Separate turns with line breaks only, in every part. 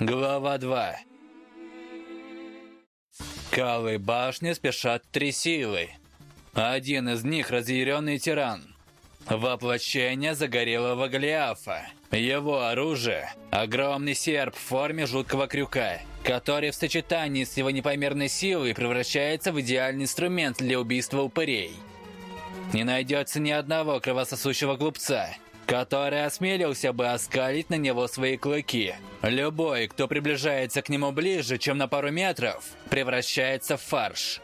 Глава 2 Калы башни спешат три силы. Один из них разъяренный тиран. Воплощение загорелого Голиафа. Его оружие – огромный серп в форме жуткого крюка, который в сочетании с его непомерной силой превращается в идеальный инструмент для убийства упырей. Не найдется ни одного кровососущего глупца, который осмелился бы оскалить на него свои клыки. Любой, кто приближается к нему ближе, чем на пару метров, превращается в фарш.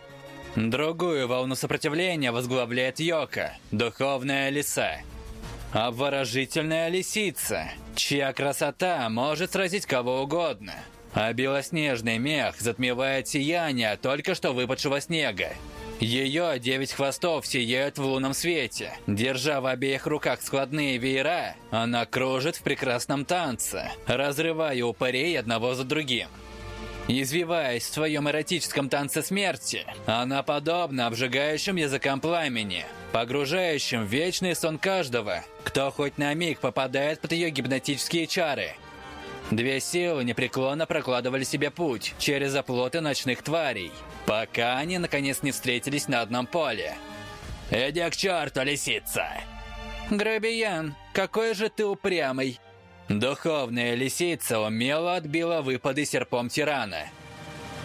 Другую волну сопротивления возглавляет Йока, духовная лиса. Обворожительная лисица, чья красота может сразить кого угодно. А белоснежный мех затмевает сияние только что выпадшего снега. Ее девять хвостов сияют в лунном свете. Держа в обеих руках складные веера, она кружит в прекрасном танце, разрывая упырей одного за другим. Извиваясь в своем эротическом танце смерти, она подобна обжигающим языкам пламени, погружающим в вечный сон каждого, кто хоть на миг попадает под ее гипнотические чары. Две силы непреклонно прокладывали себе путь через оплоты ночных тварей, пока они наконец не встретились на одном поле. «Иди к черту, лисица!» «Грабиян, какой же ты упрямый!» Духовная лисица умело отбила выпады серпом тирана.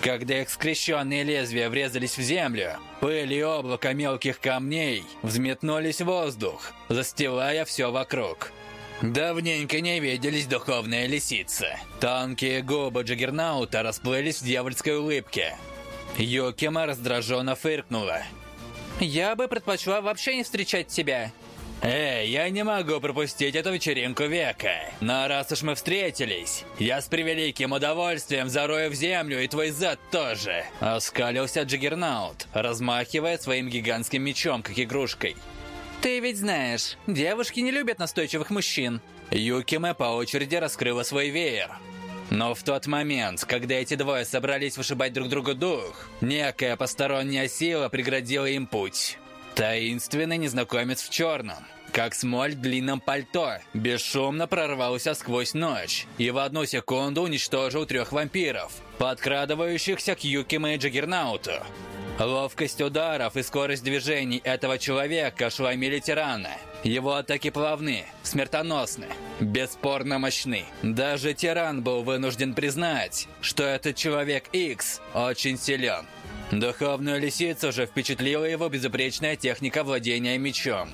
Когда их скрещенные лезвия врезались в землю, пыль и облако мелких камней взметнулись в воздух, застилая все вокруг. Давненько не виделись духовная лисица. Тонкие губы Джаггернаута расплылись в дьявольской улыбке. Юкима раздраженно фыркнула. «Я бы предпочла вообще не встречать тебя. «Эй, я не могу пропустить эту вечеринку века. Но раз уж мы встретились, я с превеликим удовольствием зарою в землю и твой зад тоже!» Оскалился Джиггернаут, размахивая своим гигантским мечом, как игрушкой. «Ты ведь знаешь, девушки не любят настойчивых мужчин». Юкиме по очереди раскрыла свой веер. Но в тот момент, когда эти двое собрались вышибать друг другу дух, некая посторонняя сила преградила им путь. Таинственный незнакомец в черном, как смоль в длинном пальто, бесшумно прорвался сквозь ночь и в одну секунду уничтожил трех вампиров, подкрадывающихся к Юкиме и Джаггернауту. Ловкость ударов и скорость движений этого человека ошеломили тирана. Его атаки плавны, смертоносны, бесспорно мощны. Даже тиран был вынужден признать, что этот человек X очень силен. Духовную лисицу же впечатлила его безупречная техника владения мечом.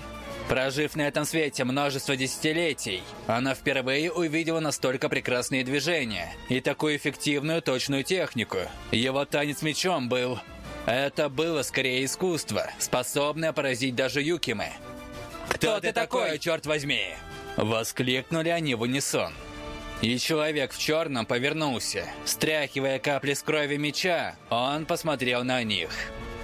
Прожив на этом свете множество десятилетий, она впервые увидела настолько прекрасные движения и такую эффективную точную технику. Его танец мечом был... Это было скорее искусство, способное поразить даже Юкимы. «Кто, Кто ты такой, черт возьми?» Воскликнули они в унисон. И человек в черном повернулся. Стряхивая капли с крови меча, он посмотрел на них.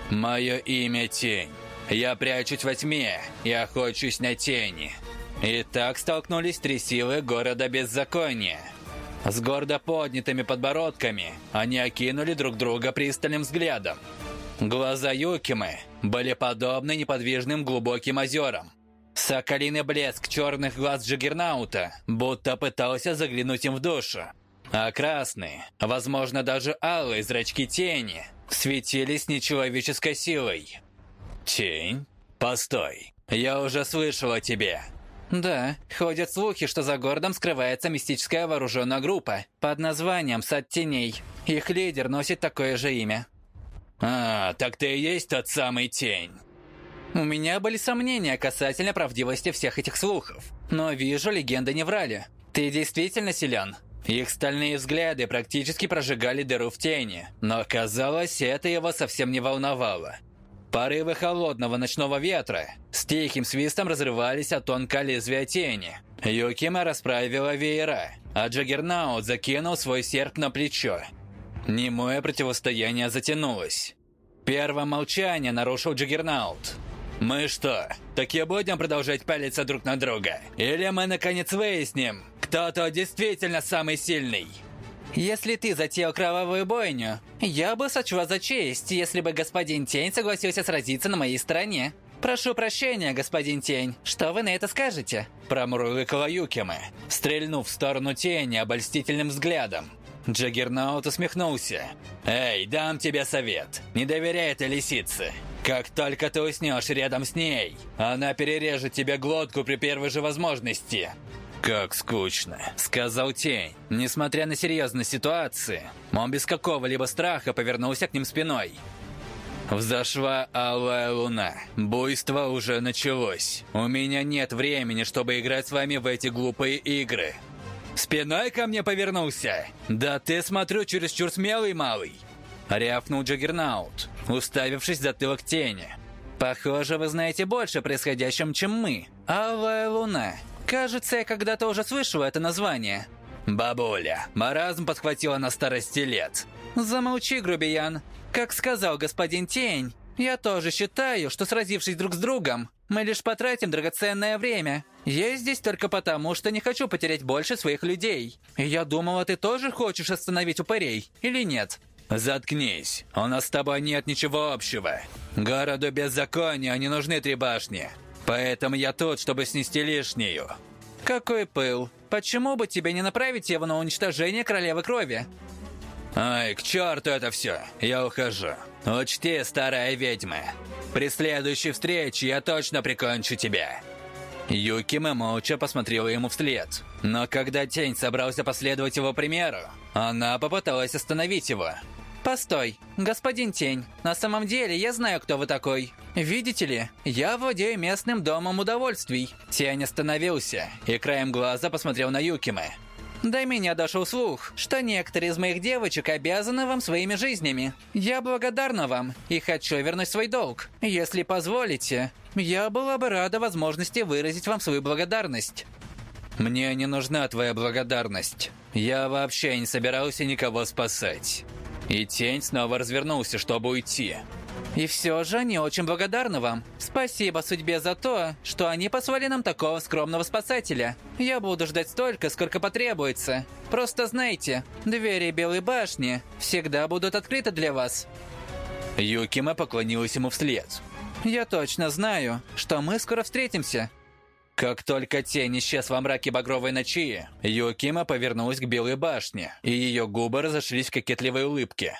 «Мое имя Тень. Я прячусь во тьме и охочусь на тени». И так столкнулись три силы города беззакония. С гордо поднятыми подбородками они окинули друг друга пристальным взглядом. Глаза Юкимы были подобны неподвижным глубоким озерам, Соколиный блеск черных глаз Джиггернаута будто пытался заглянуть им в душу. А красные, возможно даже алые зрачки тени, светились нечеловеческой силой. «Тень? Постой, я уже слышал о тебе». «Да, ходят слухи, что за городом скрывается мистическая вооруженная группа под названием «Сад теней». Их лидер носит такое же имя». «А, так ты и есть тот самый тень». У меня были сомнения касательно правдивости всех этих слухов. Но вижу, легенды не врали. Ты действительно силен. Их стальные взгляды практически прожигали дыру в тени, но казалось, это его совсем не волновало. Порывы холодного ночного ветра с тихим свистом разрывались от тонкого лезвия тени. Юкима расправила веера, а Джаггернаут закинул свой серп на плечо. Немое противостояние затянулось. Первое молчание нарушил Джаггернаут. Мы что, так и будем продолжать пялиться друг на друга? Или мы наконец выясним, кто тут действительно самый сильный? Если ты затеял кровавую бойню, я бы сочла за честь, если бы господин Тень согласился сразиться на моей стороне. «Прошу прощения, господин Тень, что вы на это скажете?» Промурлыкала Юкима, стрельнув в сторону тени обольстительным взглядом. Джаггернаут усмехнулся. «Эй, дам тебе совет. Не доверяй этой лисице. Как только ты уснешь рядом с ней, она перережет тебе глотку при первой же возможности». «Как скучно», — сказал Тень. Несмотря на серьезность ситуации, он без какого-либо страха повернулся к ним спиной. Взошла алая луна. Буйство уже началось. У меня нет времени, чтобы играть с вами в эти глупые игры. Спиной ко мне повернулся. Да ты, смотрю, чересчур смелый малый. Рявкнул Джаггернаут, уставившись за затылок тени. Похоже, вы знаете больше о происходящем, чем мы. Алая луна. Кажется, я когда-то уже слышал это название. Бабуля, маразм подхватила на старости лет. Замолчи, грубиян. Как сказал господин Тень, я тоже считаю, что сразившись друг с другом, мы лишь потратим драгоценное время. Я здесь только потому, что не хочу потерять больше своих людей. Я думала, ты тоже хочешь остановить упырей, или нет? Заткнись. У нас с тобой нет ничего общего. Городу беззакония не нужны три башни. Поэтому я тут, чтобы снести лишнюю. Какой пыл. Почему бы тебе не направить его на уничтожение королевы крови? Ай, к черту это все. Я ухожу. Учти, старая ведьма. При следующей встрече я точно прикончу тебя. Юкима молча посмотрела ему вслед. Но когда тень собрался последовать его примеру, она попыталась остановить его. «Постой, господин Тень, на самом деле я знаю, кто вы такой. Видите ли, я владею местным домом удовольствий». Тень остановился и краем глаза посмотрел на Юкима. До меня дошел слух, что некоторые из моих девочек обязаны вам своими жизнями. Я благодарна вам и хочу вернуть свой долг. Если позволите, я была бы рада возможности выразить вам свою благодарность. Мне не нужна твоя благодарность. Я вообще не собирался никого спасать. И тень снова развернулся, чтобы уйти. И все же они очень благодарны вам. Спасибо судьбе за то, что они послали нам такого скромного спасателя. Я буду ждать столько, сколько потребуется. Просто знайте, двери Белой башни всегда будут открыты для вас. Юкима поклонилась ему вслед. Я точно знаю, что мы скоро встретимся. Как только тень исчез во мраке багровой ночи, Юкима повернулась к Белой башне, и ее губы разошлись в кокетливой улыбке.